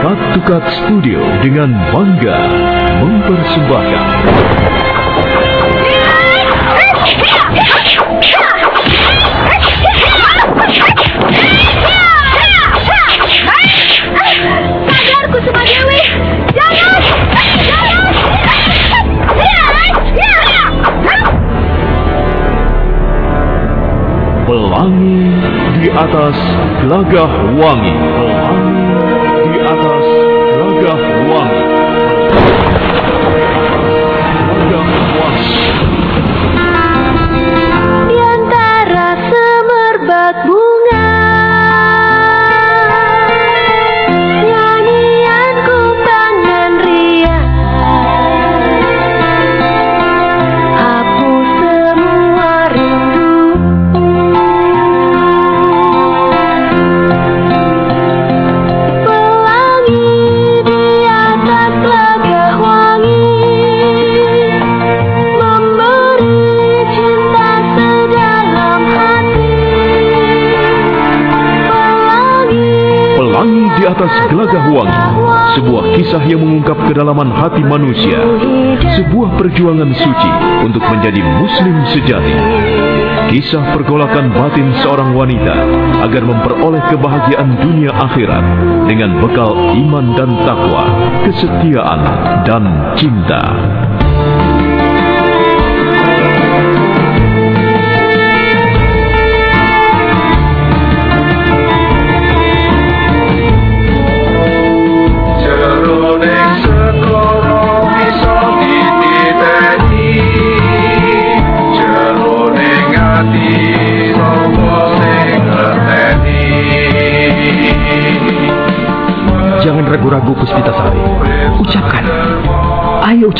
Cut Studio dengan bangga mempersembahkan. Pelangi di atas gelagah wangi. Pelangi kedalaman hati manusia. Sebuah perjuangan suci untuk menjadi muslim sejati. Kisah pergolakan batin seorang wanita agar memperoleh kebahagiaan dunia akhirat dengan bekal iman dan takwa, kesetiaan dan cinta.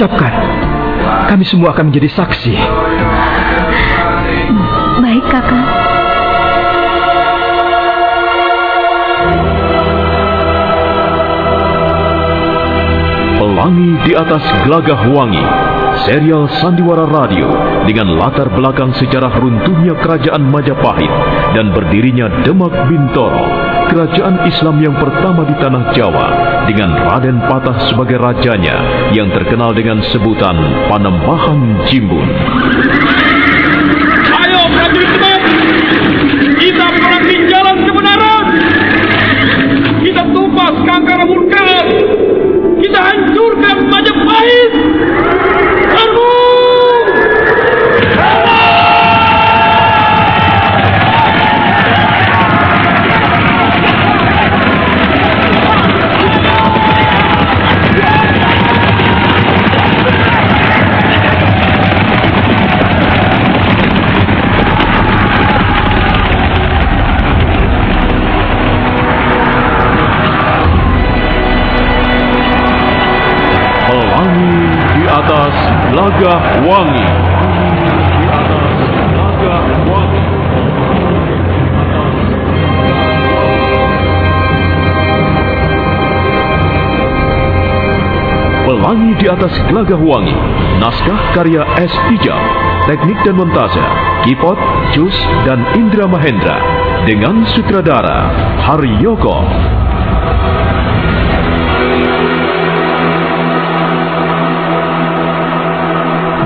Ucapkan. Kami semua akan menjadi saksi. Baik kakak Pelangi di atas gelagah wangi. Serial Sandiwara Radio dengan latar belakang sejarah runtuhnya kerajaan Majapahit dan berdirinya Demak Bintoro, kerajaan Islam yang pertama di tanah Jawa dengan Raden Patah sebagai rajanya yang terkenal dengan sebutan Panembahan Jimbun. Ayo prajurit Tebet, kita perangi jalan kebenaran. Kita tumpas kangkara murkaan. Kita hancurkan Majapahit. Atas gelagah wangi. Pelangi di atas gelagah wangi. Naskah karya S. Tijab. Teknik dan montase. Kipot, Jus, dan Indra Mahendra. Dengan sutradara Haryoko.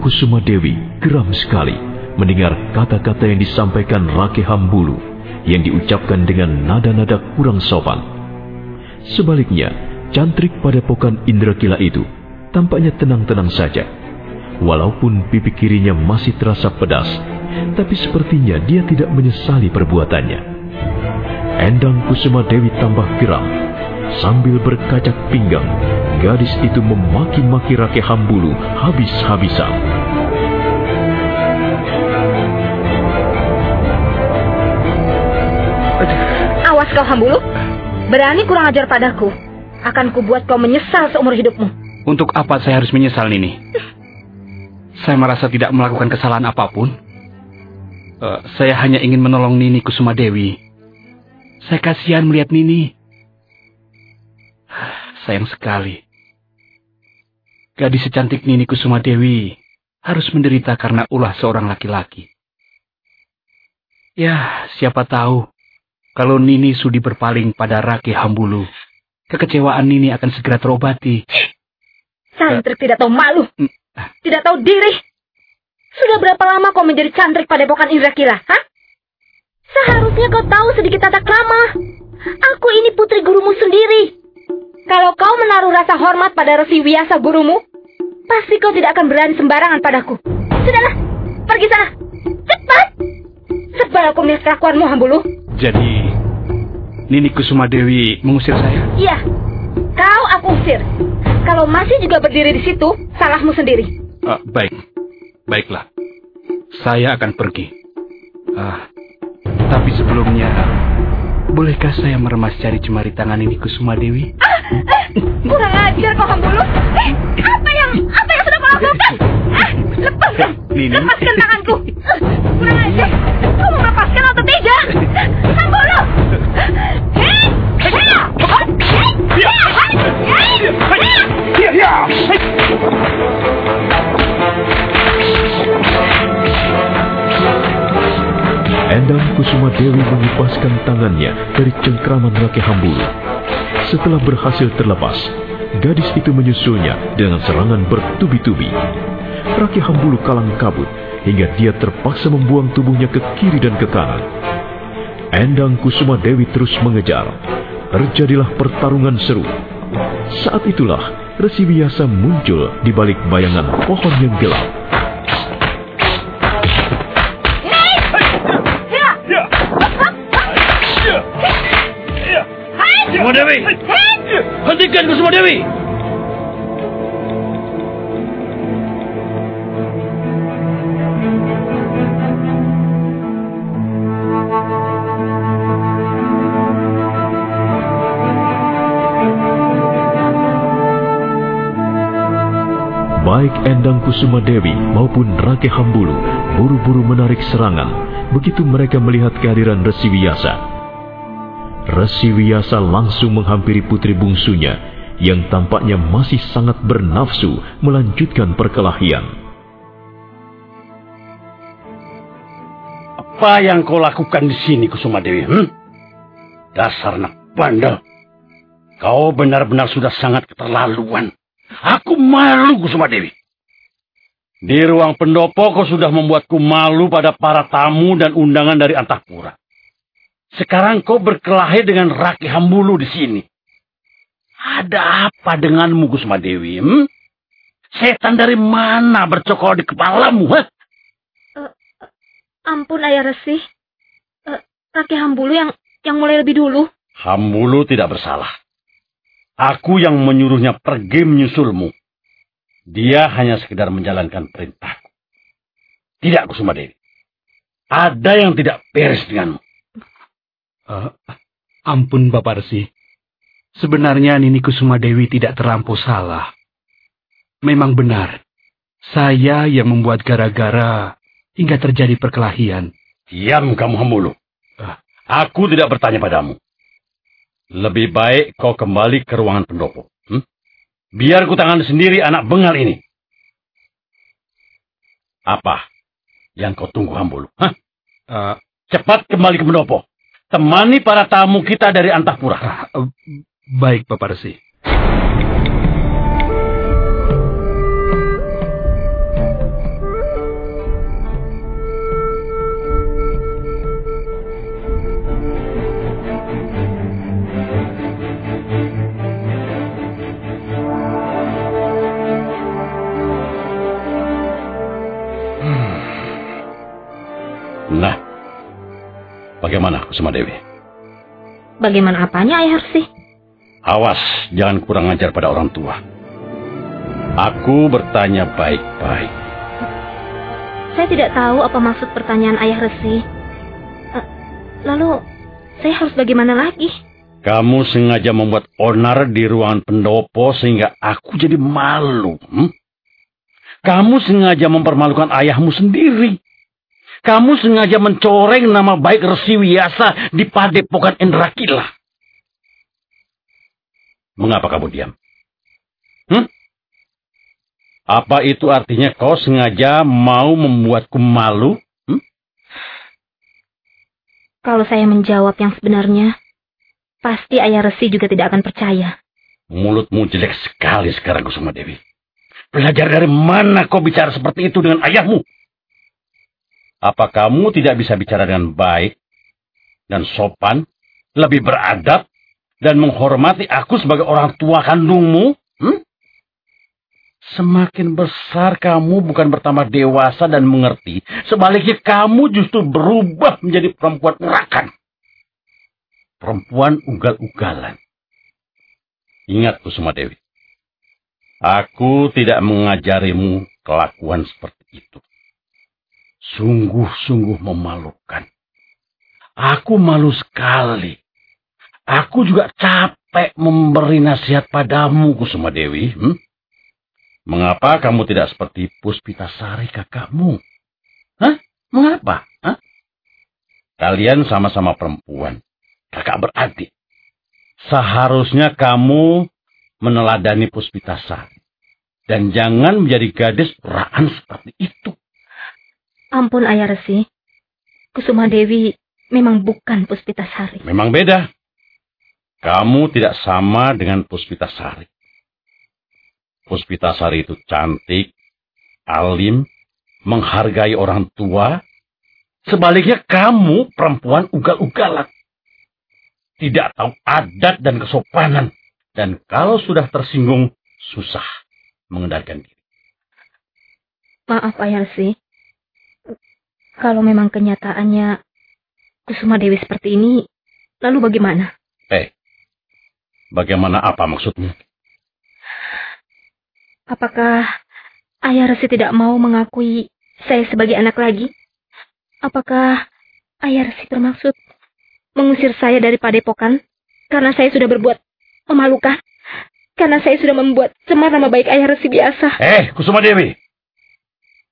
Kusuma Dewi geram sekali mendengar kata-kata yang disampaikan Rake Hambulu yang diucapkan dengan nada-nada kurang sopan. Sebaliknya, cantrik pada pokan Indra Kila itu tampaknya tenang-tenang saja. Walaupun pipi kirinya masih terasa pedas, tapi sepertinya dia tidak menyesali perbuatannya. Endang Kusuma Dewi tambah geram. Sambil berkacak pinggang, gadis itu memaki-maki Rake Hambulu habis-habisan. Awas kau Hambulu. Berani kurang ajar padaku. akan kubuat kau menyesal seumur hidupmu. Untuk apa saya harus menyesal, Nini? Saya merasa tidak melakukan kesalahan apa pun. Eh, saya hanya ingin menolong Nini Kusuma Dewi. Saya kasihan melihat Nini. Sayang sekali. Gadis secantik Nini Kusuma Dewi harus menderita karena ulah seorang laki-laki. Ya, siapa tahu kalau Nini sudi berpaling pada Raki Hambulu, kekecewaan Nini akan segera terobati. Santrik tidak tahu malu. Hmm. Tidak tahu diri. Sudah berapa lama kau menjadi cantrik pada epokan Indra Kila, ha? Seharusnya kau tahu sedikit tata krama. Aku ini putri gurumu sendiri. Kalau kau menaruh rasa hormat pada Resi Wiyasa gurumu, pasti kau tidak akan berani sembarangan padaku. Sudahlah, pergi sana. Cepat. Sebal aku melihat kelakuanmu, Hambulu. Jadi, Nini Kusuma Dewi mengusir saya? Iya, kau aku usir. Kalau masih juga berdiri di situ, salahmu sendiri. Ah, baik, baiklah. Saya akan pergi. Ah, tapi sebelumnya, bolehkah saya meremas jari jemari tangan Nini Kusuma Dewi? Kurang ajar kau Hambulu. Eh, apa yang apa yang sudah kau lakukan? Eh, lepaskan. Nini. Lepaskan tanganku. Eh, Kurang ajar. Kau mau melepaskan atau tidak? Hambulu. Hei, hei, hei, hei, hei, hei. Endang Kusuma Dewi mengipaskan tangannya dari cengkraman Rake Hambulu. Setelah berhasil terlepas, gadis itu menyusulnya dengan serangan bertubi-tubi. Rake Hambulu kalang kabut hingga dia terpaksa membuang tubuhnya ke kiri dan ke kanan. Endang Kusuma Dewi terus mengejar. Terjadilah pertarungan seru. Saat itulah Resi Wiyasa muncul di balik bayangan pohon yang gelap. Kusuma Dewi! Hentikan Kusuma Dewi! Baik Endang Kusuma Dewi maupun Rake Hambulu buru-buru menarik serangan begitu mereka melihat kehadiran Resi Wiyasa. Resi Wiyasa langsung menghampiri putri bungsunya yang tampaknya masih sangat bernafsu melanjutkan perkelahian. Apa yang kau lakukan di sini Kusuma Dewi? Hmm? Dasar anak bandel. Kau benar-benar sudah sangat keterlaluan. Aku malu Kusuma Dewi. Di ruang pendopo kau sudah membuatku malu pada para tamu dan undangan dari Antahpura. Sekarang kau berkelahi dengan Raki Hambulu di sini. Ada apa denganmu Kusuma Dewi? Hmm? Setan dari mana bercokol di kepalamu? Hah? Ampun Ayah Resi. Eh, Kaki Hambulu yang yang mulai lebih dulu. Hambulu tidak bersalah. Aku yang menyuruhnya pergi menyusulmu. Dia hanya sekedar menjalankan perintahku. Tidak, Kusuma Dewi. Ada yang tidak beres denganmu. Eh, ampun Bapak Resi. Sebenarnya Nini Kusuma Dewi tidak terlampau salah. Memang benar. Saya yang membuat gara-gara hingga terjadi perkelahian. Diam kamu Hambulu. Ah. Aku tidak bertanya padamu. Lebih baik kau kembali ke ruangan pendopo. Hmm? Biar ku tangani sendiri anak bengal ini. Apa yang kau tunggu Hambulu? Hah? Eh, Cepat kembali ke pendopo. Temani para tamu kita dari Antahpura. ah, baik Bapak Resi. Bagaimana Kusuma Dewi? Bagaimana apanya Ayah Resi? Awas, jangan kurang ajar pada orang tua. Aku bertanya baik-baik. Saya tidak tahu apa maksud pertanyaan Ayah Resi. Eh, lalu, saya harus bagaimana lagi? Kamu sengaja membuat onar di ruangan pendopo sehingga aku jadi malu. hmm? Kamu sengaja mempermalukan ayahmu sendiri. Kamu sengaja mencoreng nama baik Resi Wiyasa di padepokan Endrakila. Mengapa kamu diam? Hmm? Apa itu artinya kau sengaja mau membuatku malu? Hmm? Kalau saya menjawab yang sebenarnya, pasti ayah Resi juga tidak akan percaya. Mulutmu jelek sekali sekarang Kusuma Dewi. Belajar dari mana kau bicara seperti itu dengan ayahmu? Apa kamu tidak bisa bicara dengan baik dan sopan, lebih beradab, dan menghormati aku sebagai orang tua kandungmu? Hmm? Semakin besar kamu bukan bertambah dewasa dan mengerti. Sebaliknya kamu justru berubah menjadi perempuan urakan. Perempuan ugal-ugalan. Ingat Kusuma Dewi. Aku tidak mengajarimu kelakuan seperti itu. Sungguh-sungguh memalukan. Aku malu sekali. Aku juga capek memberi nasihat padamu, Kusuma Dewi. Hmm? Mengapa kamu tidak seperti Puspitasari kakakmu? Hah? Mengapa? Hah? Kalian sama-sama perempuan. Kakak beradik. Seharusnya kamu meneladani Puspitasari. Dan jangan menjadi gadis uraan seperti itu. Ampun ayah Resi. Kusuma Dewi memang bukan Puspitasari. Memang beda. Kamu tidak sama dengan Puspitasari. Puspitasari itu cantik, alim, menghargai orang tua. Sebaliknya kamu perempuan ugal-ugalan. Tidak tahu adat dan kesopanan. Dan kalau sudah tersinggung, susah mengendalikan diri. Maaf ayah Resi. Kalau memang kenyataannya Kusuma Dewi seperti ini, lalu bagaimana? Eh, bagaimana apa maksudmu? Apakah ayah Resi tidak mau mengakui saya sebagai anak lagi? Apakah ayah Resi bermaksud mengusir saya dari padepokan karena saya sudah berbuat memalukan? Karena saya sudah membuat cemar nama baik ayah Resi biasa. Eh, Kusuma Dewi.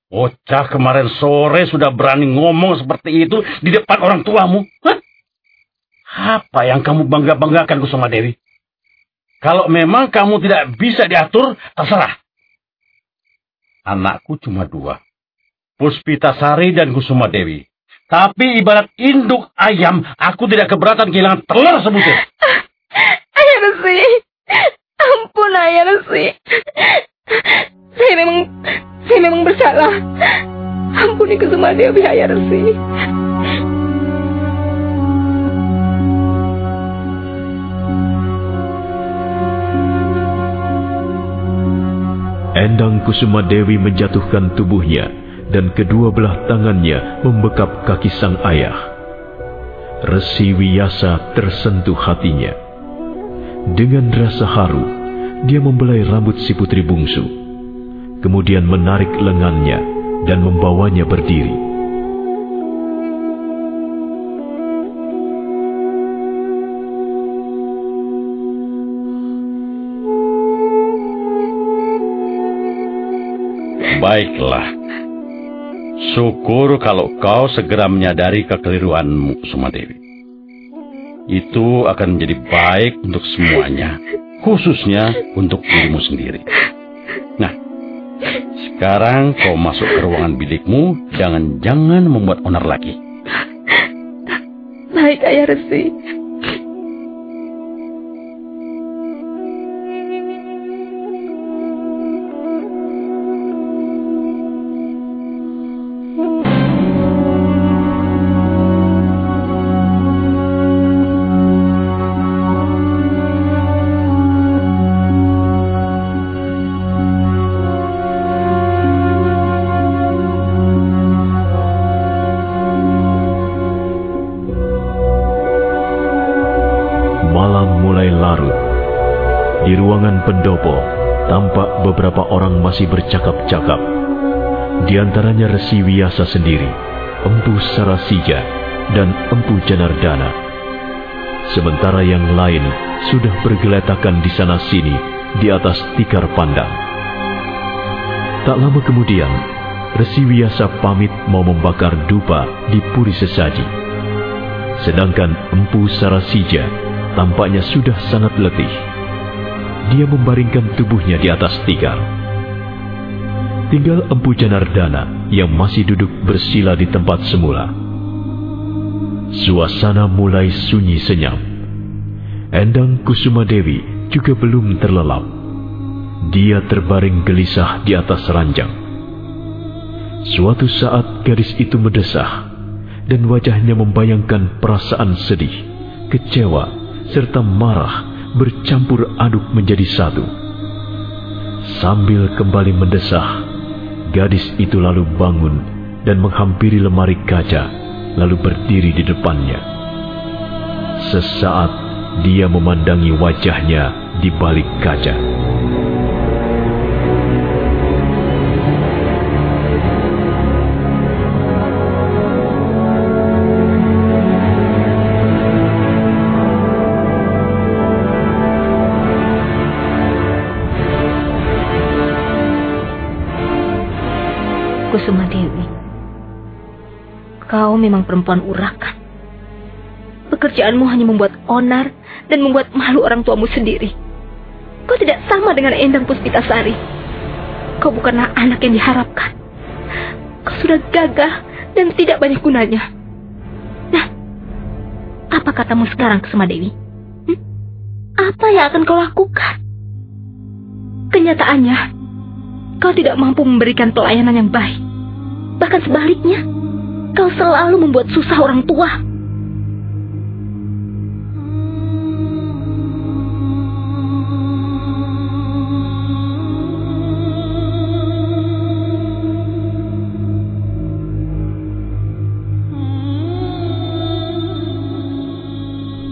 Bocah kemarin sore sudah berani ngomong seperti itu di depan orang tuamu. Hah? Apa yang kamu bangga-banggakan Kusuma Dewi? Kalau memang kamu tidak bisa diatur, terserah. Anakku cuma dua. Puspitasari dan Kusuma Dewi. Tapi ibarat induk ayam, aku tidak keberatan kehilangan telur sebutir. Ayah Resi. Ampun ayah Resi. Saya memang saya memang bersalah. Ampuni Dewi ayah Resi. Endang Kusuma Dewi menjatuhkan tubuhnya dan kedua belah tangannya membekap kaki sang ayah. Resi Wiyasa tersentuh hatinya. Dengan rasa haru, dia membelai rambut si putri bungsu, kemudian menarik lengannya dan membawanya berdiri. Baiklah. Syukur kalau kau segera menyadari kekeliruanmu, Sumadewi. Itu akan menjadi baik untuk semuanya, khususnya untuk dirimu sendiri. Sekarang kau masuk ke ruangan bilikmu, jangan-jangan membuat onar lagi. Baik ayah Resi. Masih bercakap-cakap. Di antaranya Resi Wiyasa sendiri, Empu Sarasija, dan Empu Janardana. sementara yang lain sudah bergeletakan di sana sini di atas tikar pandang. Tak lama kemudian, Resi Wiyasa pamit mau membakar dupa di puri sesaji. Sedangkan Empu Sarasija tampaknya sudah sangat letih. Dia membaringkan tubuhnya di atas tikar. Tinggal Empu Janardana yang masih duduk bersila di tempat semula. Suasana mulai sunyi senyap. Endang Kusuma Dewi juga belum terlelap. Dia terbaring gelisah di atas ranjang. Suatu saat gadis itu mendesah dan wajahnya membayangkan perasaan sedih, kecewa, serta marah bercampur aduk menjadi satu. Sambil kembali mendesah, gadis itu lalu bangun dan menghampiri lemari kaca, lalu berdiri di depannya. Sesaat dia memandangi wajahnya di balik kaca. Memang perempuan urakan. Pekerjaanmu hanya membuat onar dan membuat malu orang tuamu sendiri. Kau tidak sama dengan Endang Puspitasari. Kau bukanlah anak yang diharapkan. Kau sudah gagah dan tidak banyak gunanya. Nah, apa katamu sekarang Kusuma Dewi? Hmm? Apa yang akan kau lakukan? Kenyataannya, kau tidak mampu memberikan pelayanan yang baik. Bahkan sebaliknya, kau selalu membuat susah orang tua.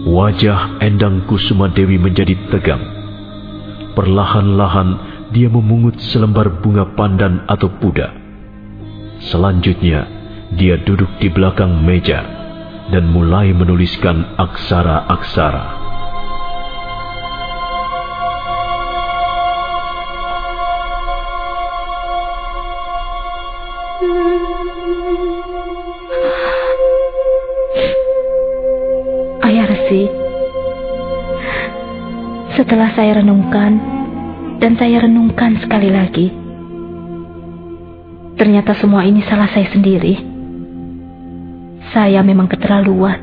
Wajah Endang Kusuma Dewi menjadi tegang. Perlahan-lahan dia memungut selembar bunga pandan atau puda. Selanjutnya, dia duduk di belakang meja dan mulai menuliskan aksara-aksara. Ayah setelah saya renungkan dan saya renungkan sekali lagi, ternyata semua ini salah saya sendiri. Saya memang keterlaluan.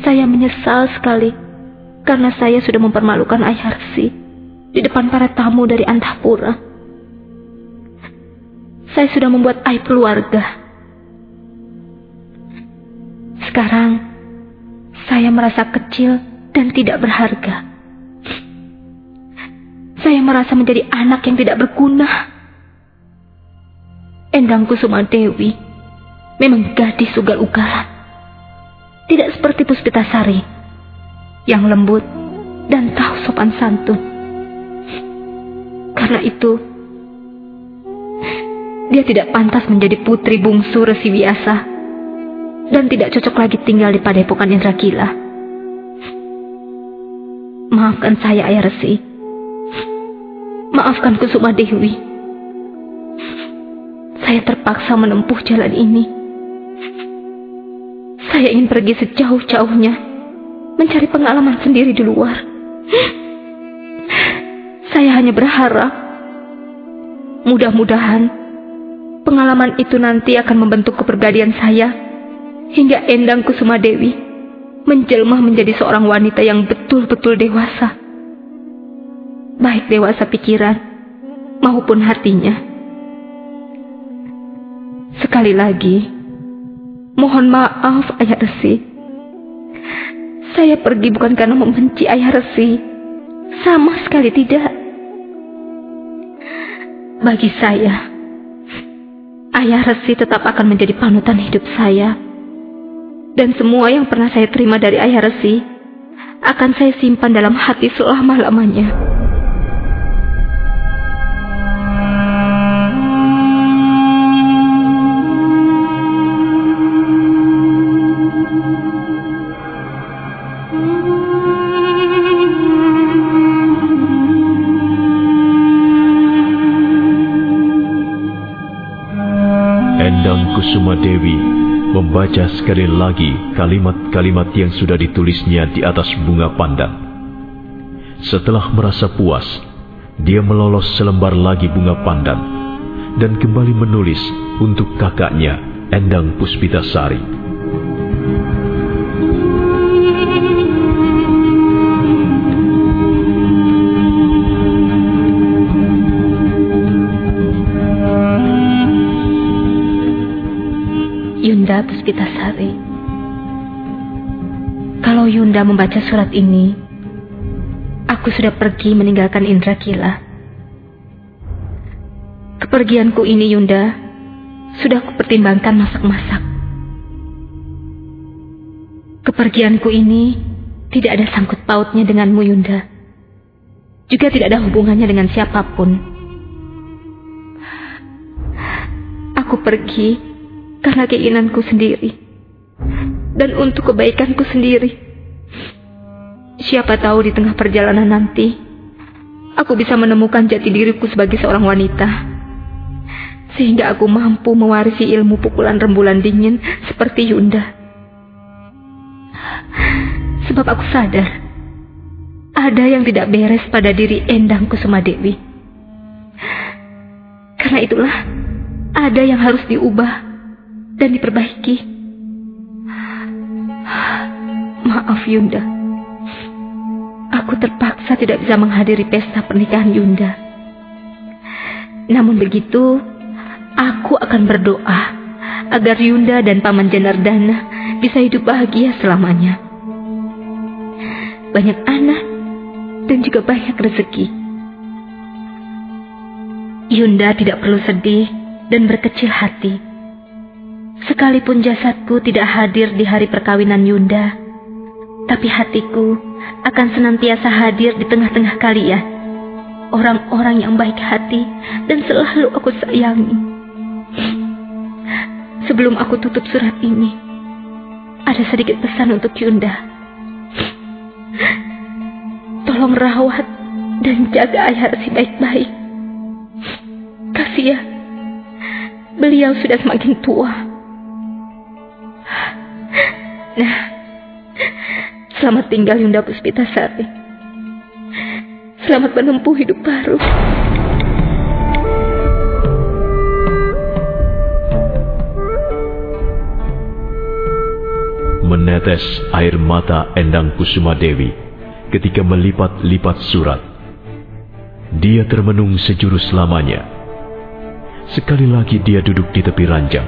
Saya menyesal sekali karena saya sudah mempermalukan Ayah Resi di depan para tamu dari Antapura. Saya sudah membuat aib keluarga. Sekarang, saya merasa kecil dan tidak berharga. Saya merasa menjadi anak yang tidak berguna. Endang Kusuma Dewi memang gadis ugal-ugalan. Tidak seperti Puspitasari yang lembut dan tahu sopan santun. Karena itu, dia tidak pantas menjadi putri bungsu Resi Wiasa dan tidak cocok lagi tinggal di padepokan Indra Maafkan saya, Ayah Resi. Maafkan Kusuma Dewi. Saya terpaksa menempuh jalan ini. Saya ingin pergi sejauh-jauhnya, mencari pengalaman sendiri di luar. Saya hanya berharap, mudah-mudahan pengalaman itu nanti akan membentuk kepribadian saya hingga Endang Kusuma Dewi menjelma menjadi seorang wanita yang betul-betul dewasa. Baik dewasa pikiran maupun hatinya. Sekali lagi, mohon maaf Ayah Resi. Saya pergi bukan karena membenci Ayah Resi. Sama sekali tidak. Bagi saya, Ayah Resi tetap akan menjadi panutan hidup saya. Dan semua yang pernah saya terima dari Ayah Resi akan saya simpan dalam hati selama-lamanya. Endang Kusuma Dewi membaca sekali lagi kalimat-kalimat yang sudah ditulisnya di atas bunga pandan. Setelah merasa puas, dia melolos selembar lagi bunga pandan dan kembali menulis untuk kakaknya Endang Puspitasari. Yunda membaca surat ini, aku sudah pergi meninggalkan Indra Kila. Kepergianku ini Yunda sudah kupertimbangkan masak-masak. Kepergianku ini tidak ada sangkut pautnya denganmu Yunda. Juga tidak ada hubungannya dengan siapa pun. Aku pergi karena keinginanku sendiri dan untuk kebaikanku sendiri. Siapa tahu di tengah perjalanan nanti aku bisa menemukan jati diriku sebagai seorang wanita. Sehingga aku mampu mewarisi ilmu pukulan rembulan dingin seperti Yunda. Sebab aku sadar ada yang tidak beres pada diri Endang Kusuma Dewi. Karena itulah ada yang harus diubah dan diperbaiki. Maaf Yunda. Aku terpaksa tidak bisa menghadiri pesta pernikahan Yunda. Namun begitu, aku akan berdoa agar Yunda dan Paman Janardana bisa hidup bahagia selamanya. Banyak anak dan juga banyak rezeki. Yunda tidak perlu sedih dan berkecil hati. Sekalipun jasadku tidak hadir di hari perkawinan Yunda, tapi hatiku akan senantiasa hadir di tengah-tengah kalian. Orang-orang yang baik hati dan selalu aku sayangi. Sebelum aku tutup surat ini, ada sedikit pesan untuk Yunda. Tolong rawat dan jaga ayah si baik-baik. Kasih ya, beliau sudah semakin tua. Nah, selamat tinggal Yunda Puspitasari. Selamat menempuh hidup baru. Menetes air mata Endang Kusuma Dewi ketika melipat-lipat surat. Dia termenung sejurus lamanya. Sekali lagi dia duduk di tepi ranjang.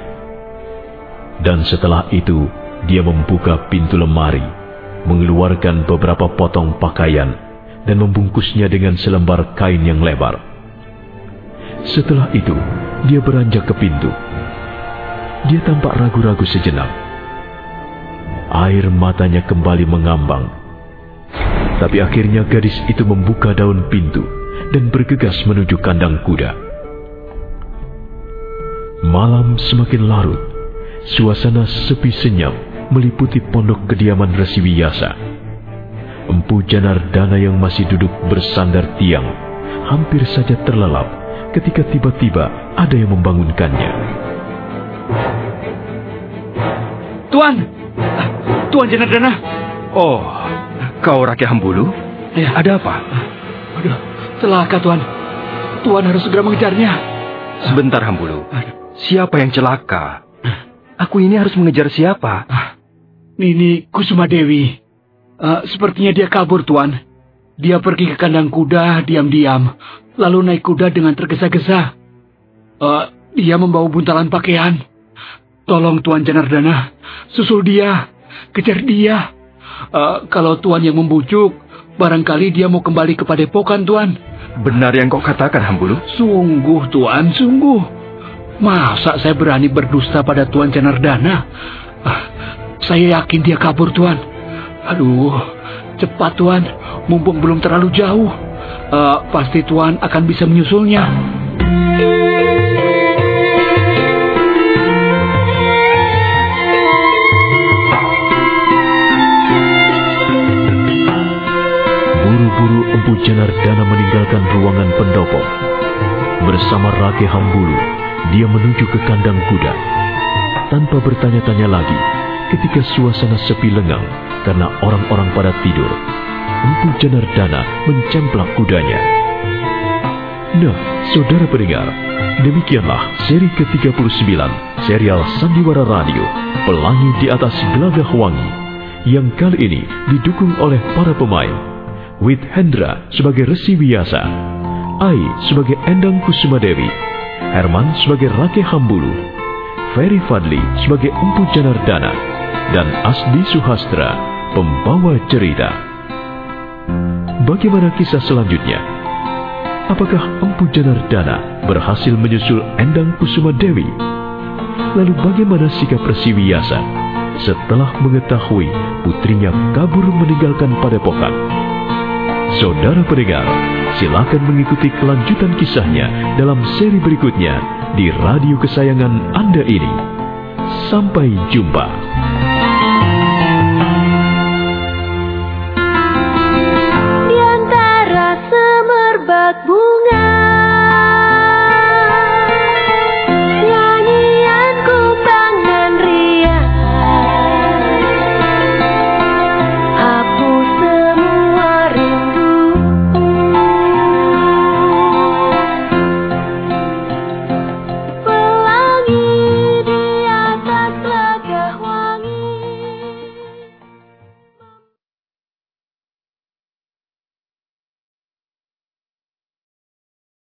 Dan setelah itu, dia membuka pintu lemari, mengeluarkan beberapa potong pakaian, dan membungkusnya dengan selembar kain yang lebar. Setelah itu, dia beranjak ke pintu. Dia tampak ragu-ragu sejenak. Air matanya kembali mengambang. Tapi akhirnya gadis itu membuka daun pintu dan bergegas menuju kandang kuda. Malam semakin larut. Suasana sepi senyap meliputi pondok kediaman Resi Wiyasa. Empu Janardana yang masih duduk bersandar tiang hampir saja terlelap ketika tiba-tiba ada yang membangunkannya. Tuan! Tuan Janardana! Oh, kau Rakyat Hambulu? Ya. Ada apa? Aduh, celaka Tuan. Tuan harus segera mengejarnya. Sebentar Hambulu. Siapa yang celaka? Aku ini harus mengejar siapa? Nini Kusuma Dewi. Eh, sepertinya dia kabur, Tuan. Dia pergi ke kandang kuda diam-diam, lalu naik kuda dengan tergesa-gesa. Eh, dia membawa buntalan pakaian. Tolong Tuan Janardana, susul dia, kejar dia. Eh, kalau Tuan yang membujuk, barangkali dia mau kembali ke padepokan, Tuan. Benar yang kau katakan, Hambulu? Sungguh, Tuan, sungguh. Masa saya berani berdusta pada Tuan Janardana? Ah, saya yakin dia kabur, Tuan. Aduh, cepat, Tuan. Mumpung belum terlalu jauh. Eh, pasti Tuan akan bisa menyusulnya. Empu Janardana meninggalkan ruangan pendopo. Bersama Rake Hambulu, dia menuju ke kandang kuda. Tanpa bertanya-tanya lagi, ketika suasana sepi lengang karena orang-orang pada tidur, Empu Janardana mencemplak kudanya. Nah, saudara pendengar, demikianlah seri ke-39 serial Sandiwara Radio, Pelangi di atas Gelagah Wangi, yang kali ini didukung oleh para pemain. Wit Hendra sebagai Resi Wiyasa, Ai sebagai Endang Kusumadewi, Herman sebagai Rake Hambulu, Ferry Fadli sebagai Empu Janardana, dan Asdi Suhastra, pembawa cerita. Bagaimana kisah selanjutnya? Apakah Empu Janardana berhasil menyusul Endang Kusuma Dewi? Lalu bagaimana sikap Resi Wiyasa setelah mengetahui putrinya kabur meninggalkan padepokan? Saudara pendengar, silakan mengikuti kelanjutan kisahnya dalam seri berikutnya di radio kesayangan Anda ini. Sampai jumpa. Di antara semerbak bunga